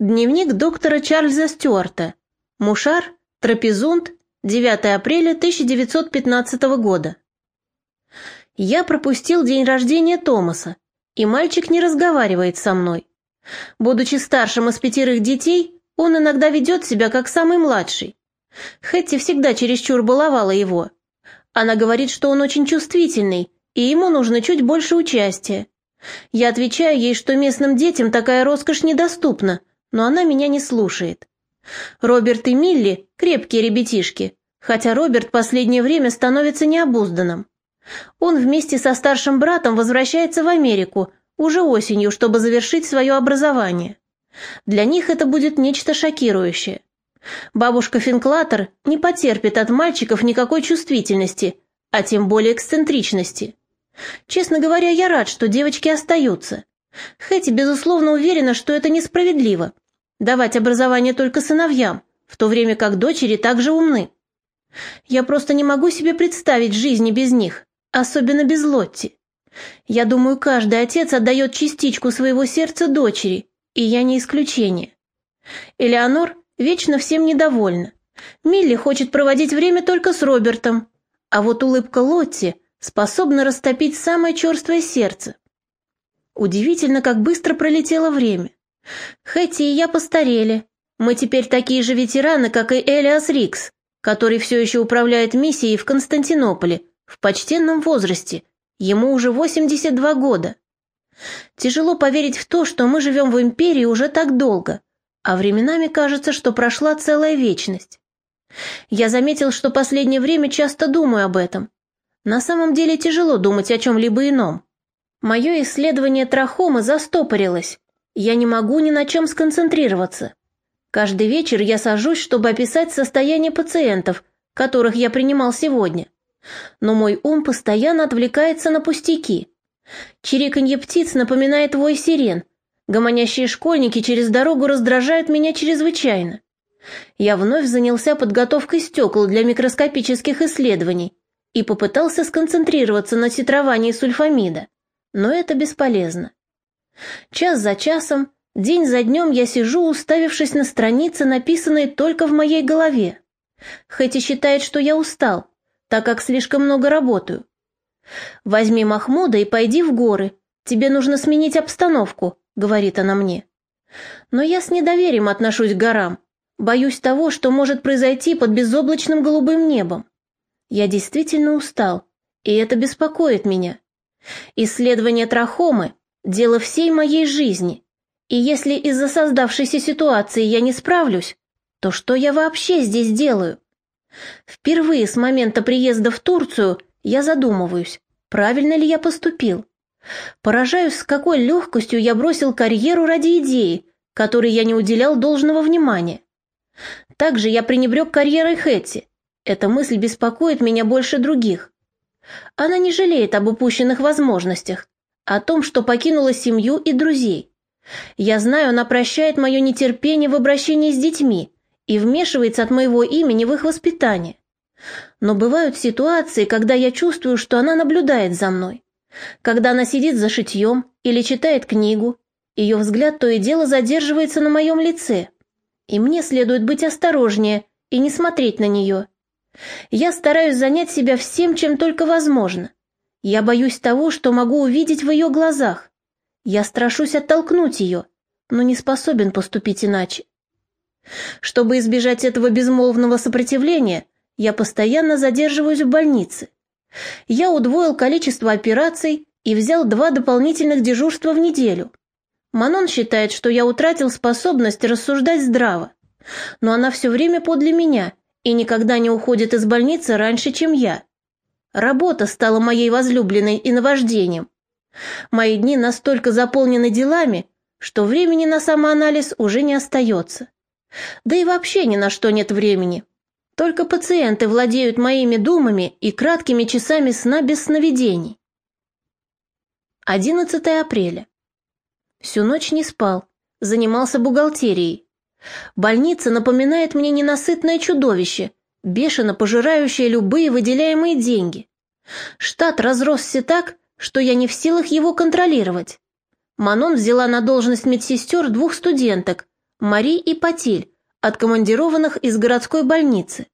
Дневник доктора Чарльза Стюарта. Мушар, Трапезунд, 9 апреля 1915 года. Я пропустил день рождения Томаса, и мальчик не разговаривает со мной. Будучи старшим из пятерых детей, он иногда ведет себя как самый младший. Хэтти всегда чересчур баловала его. Она говорит, что он очень чувствительный, и ему нужно чуть больше участия. Я отвечаю ей, что местным детям такая роскошь недоступна, но она меня не слушает. Роберт и Милли – крепкие ребятишки, хотя Роберт последнее время становится необузданным. Он вместе со старшим братом возвращается в Америку уже осенью, чтобы завершить свое образование. Для них это будет нечто шокирующее. Бабушка Финклатер не потерпит от мальчиков никакой чувствительности, а тем более эксцентричности. Честно говоря, я рад, что девочки остаются. Хэти, безусловно, уверена, что это несправедливо. Давать образование только сыновьям, в то время как дочери также умны. Я просто не могу себе представить жизни без них, особенно без Лотти. Я думаю, каждый отец отдает частичку своего сердца дочери, и я не исключение. Элеонор вечно всем недовольна. Милли хочет проводить время только с Робертом, а вот улыбка Лотти способна растопить самое черствое сердце. Удивительно, как быстро пролетело время. Хэти и я постарели. Мы теперь такие же ветераны, как и Элиас Рикс, который все еще управляет миссией в Константинополе, в почтенном возрасте. Ему уже 82 года. Тяжело поверить в то, что мы живем в империи уже так долго, а временами кажется, что прошла целая вечность. Я заметил, что последнее время часто думаю об этом. На самом деле тяжело думать о чем-либо ином. Мое исследование трахомы застопорилось. Я не могу ни на чем сконцентрироваться. Каждый вечер я сажусь, чтобы описать состояние пациентов, которых я принимал сегодня. Но мой ум постоянно отвлекается на пустяки. Чириканье птиц напоминает вой сирен. Гомонящие школьники через дорогу раздражают меня чрезвычайно. Я вновь занялся подготовкой стекол для микроскопических исследований и попытался сконцентрироваться на титровании сульфамида но это бесполезно. Час за часом, день за днем я сижу, уставившись на страницы, написанные только в моей голове. Хэти считает, что я устал, так как слишком много работаю. «Возьми Махмуда и пойди в горы. Тебе нужно сменить обстановку», — говорит она мне. Но я с недоверием отношусь к горам. Боюсь того, что может произойти под безоблачным голубым небом. Я действительно устал, и это беспокоит меня. Исследование трахомы – дело всей моей жизни. И если из-за создавшейся ситуации я не справлюсь, то что я вообще здесь делаю? Впервые с момента приезда в Турцию я задумываюсь, правильно ли я поступил. Поражаюсь, с какой легкостью я бросил карьеру ради идеи, которой я не уделял должного внимания. Также я пренебрег карьерой Хэтти. Эта мысль беспокоит меня больше других. Она не жалеет об упущенных возможностях, о том, что покинула семью и друзей. Я знаю, она прощает мое нетерпение в обращении с детьми и вмешивается от моего имени в их воспитание. Но бывают ситуации, когда я чувствую, что она наблюдает за мной. Когда она сидит за шитьем или читает книгу, ее взгляд то и дело задерживается на моем лице. И мне следует быть осторожнее и не смотреть на нее. Я стараюсь занять себя всем, чем только возможно. Я боюсь того, что могу увидеть в ее глазах. Я страшусь оттолкнуть ее, но не способен поступить иначе. Чтобы избежать этого безмолвного сопротивления, я постоянно задерживаюсь в больнице. Я удвоил количество операций и взял два дополнительных дежурства в неделю. Манон считает, что я утратил способность рассуждать здраво, но она все время подле меня и никогда не уходит из больницы раньше, чем я. Работа стала моей возлюбленной и наваждением. Мои дни настолько заполнены делами, что времени на самоанализ уже не остается. Да и вообще ни на что нет времени. Только пациенты владеют моими думами и краткими часами сна без сновидений. 11 апреля. Всю ночь не спал, занимался бухгалтерией. Больница напоминает мне ненасытное чудовище, бешено пожирающее любые выделяемые деньги. Штат разросся так, что я не в силах его контролировать. Манон взяла на должность медсестер двух студенток, Мари и Патиль, откомандированных из городской больницы.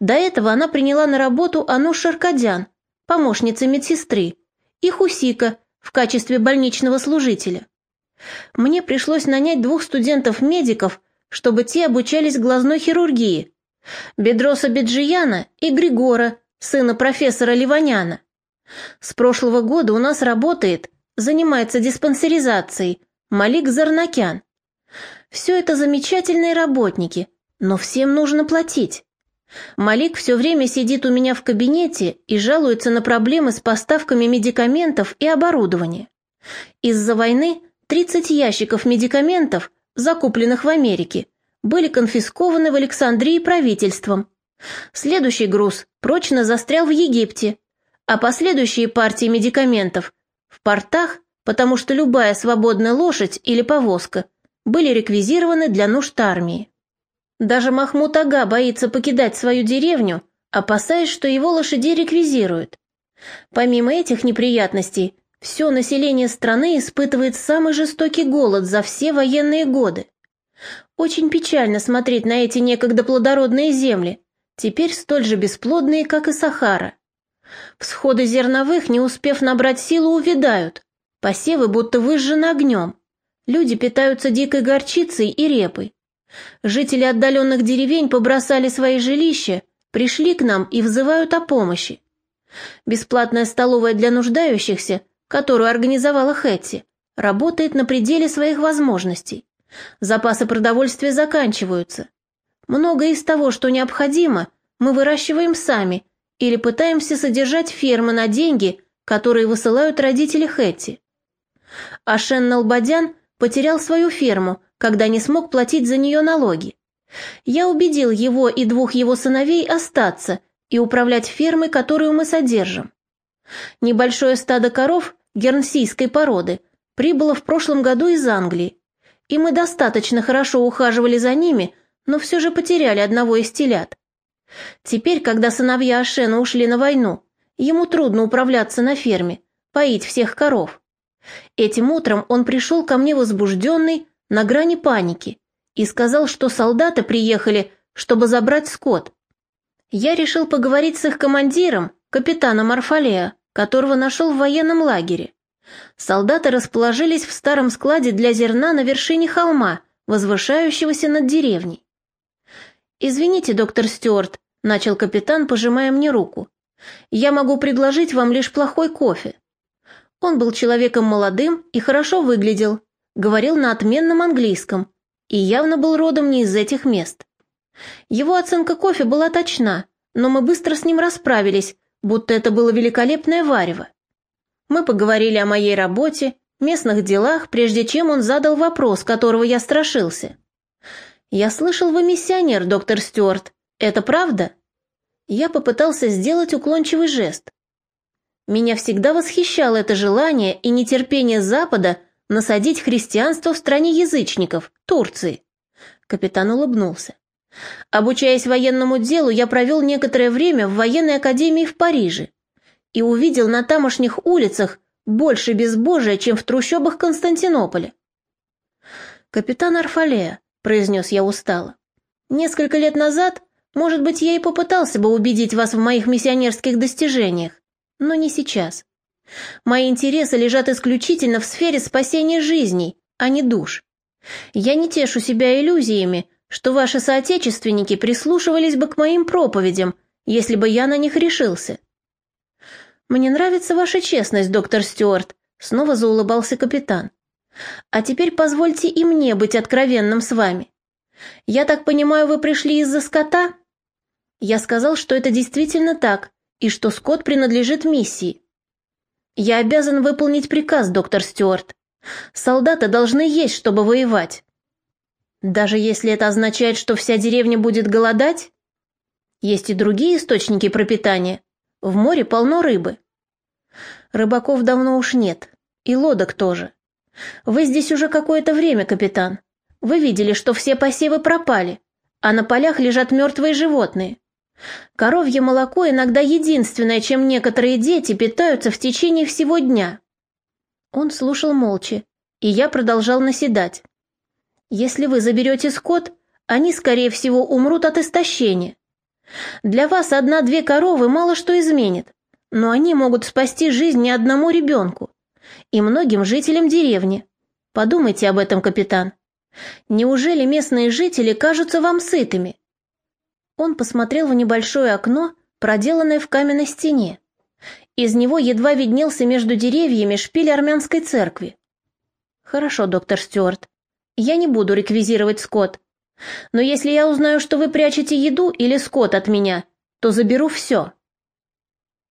До этого она приняла на работу Ану Шаркадян, помощница медсестры, и Хусика в качестве больничного служителя. Мне пришлось нанять двух студентов-медиков, чтобы те обучались глазной хирургии, Бедроса Беджияна и Григора, сына профессора Ливаняна. С прошлого года у нас работает, занимается диспансеризацией, Малик Зарнакян. Все это замечательные работники, но всем нужно платить. Малик все время сидит у меня в кабинете и жалуется на проблемы с поставками медикаментов и оборудования. Из-за войны 30 ящиков медикаментов, закупленных в Америке, были конфискованы в Александрии правительством. Следующий груз прочно застрял в Египте, а последующие партии медикаментов в портах, потому что любая свободная лошадь или повозка были реквизированы для нужд армии. Даже Махмуд Ага боится покидать свою деревню, опасаясь, что его лошади реквизируют. Помимо этих неприятностей, все население страны испытывает самый жестокий голод за все военные годы. Очень печально смотреть на эти некогда плодородные земли, теперь столь же бесплодные, как и Сахара. Всходы зерновых, не успев набрать силу, увядают, посевы будто выжжены огнем. Люди питаются дикой горчицей и репой. Жители отдаленных деревень побросали свои жилища, пришли к нам и взывают о помощи. Бесплатная столовая для нуждающихся, которую организовала Хэтти, работает на пределе своих возможностей. Запасы продовольствия заканчиваются. Многое из того, что необходимо, мы выращиваем сами или пытаемся содержать фермы на деньги, которые высылают родители Хэтти. Ашен Налбадян потерял свою ферму, когда не смог платить за нее налоги. Я убедил его и двух его сыновей остаться и управлять фермой, которую мы содержим. Небольшое стадо коров гернсийской породы прибыло в прошлом году из Англии, и мы достаточно хорошо ухаживали за ними, но все же потеряли одного из телят. Теперь, когда сыновья Ашена ушли на войну, ему трудно управляться на ферме, поить всех коров. Этим утром он пришел ко мне возбужденный, на грани паники, и сказал, что солдаты приехали, чтобы забрать скот. Я решил поговорить с их командиром, капитаном Арфалея, которого нашел в военном лагере. Солдаты расположились в старом складе для зерна на вершине холма, возвышающегося над деревней. «Извините, доктор Стюарт», — начал капитан, пожимая мне руку. «Я могу предложить вам лишь плохой кофе». Он был человеком молодым и хорошо выглядел, говорил на отменном английском и явно был родом не из этих мест. Его оценка кофе была точна, но мы быстро с ним расправились, будто это было великолепное варево. Мы поговорили о моей работе, местных делах, прежде чем он задал вопрос, которого я страшился. «Я слышал, вы миссионер, доктор Стюарт. Это правда?» Я попытался сделать уклончивый жест. Меня всегда восхищало это желание и нетерпение Запада насадить христианство в стране язычников, Турции. Капитан улыбнулся. Обучаясь военному делу, я провел некоторое время в военной академии в Париже и увидел на тамошних улицах больше безбожия, чем в трущобах Константинополя. «Капитан Арфалея», — произнес я устало, — «несколько лет назад, может быть, я и попытался бы убедить вас в моих миссионерских достижениях, но не сейчас. Мои интересы лежат исключительно в сфере спасения жизней, а не душ. Я не тешу себя иллюзиями, что ваши соотечественники прислушивались бы к моим проповедям, если бы я на них решился. Мне нравится ваша честность, доктор Стюарт, снова заулыбался капитан. А теперь позвольте и мне быть откровенным с вами. Я так понимаю, вы пришли из-за скота? Я сказал, что это действительно так, и что скот принадлежит миссии. Я обязан выполнить приказ, доктор Стюарт. Солдаты должны есть, чтобы воевать. Даже если это означает, что вся деревня будет голодать? Есть и другие источники пропитания. В море полно рыбы. Рыбаков давно уж нет. И лодок тоже. Вы здесь уже какое-то время, капитан. Вы видели, что все посевы пропали, а на полях лежат мертвые животные. Коровье молоко иногда единственное, чем некоторые дети питаются в течение всего дня. Он слушал молча, и я продолжал наседать. Если вы заберете скот, они, скорее всего, умрут от истощения. Для вас одна-две коровы мало что изменит, но они могут спасти жизнь не одному ребенку и многим жителям деревни. Подумайте об этом, капитан. Неужели местные жители кажутся вам сытыми? Он посмотрел в небольшое окно, проделанное в каменной стене. Из него едва виднелся между деревьями шпиль армянской церкви. Хорошо, доктор Стюарт. Я не буду реквизировать скот. Но если я узнаю, что вы прячете еду или скот от меня, то заберу все.